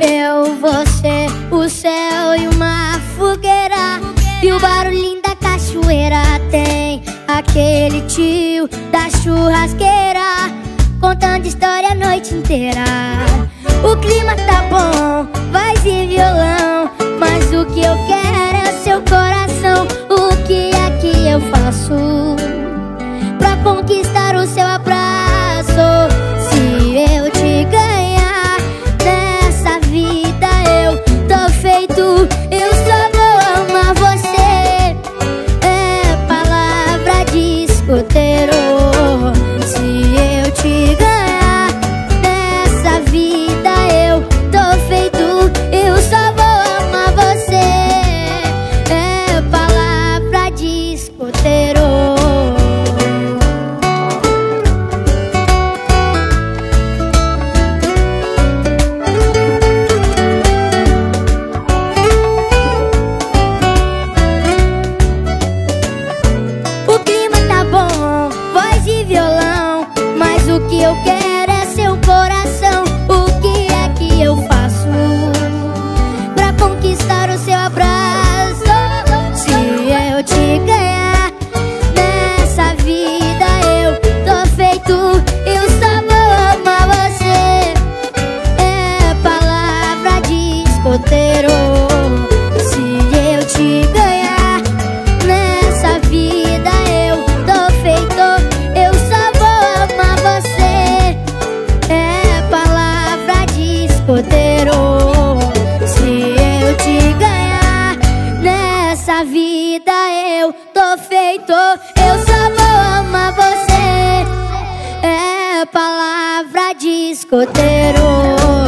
eu, você, o céu e uma fogueira. E o barulhinho da cachoeira tem aquele tio da churrasqueira contando história a noite inteira. O clima tá bom, voz e violão, mas o que eu quero é seu coração. O que é que eu faço pra conquistar? Eu quero é seu coração nessa vida eu tô feito, eu só vou amar você. É palavra de escoteiro.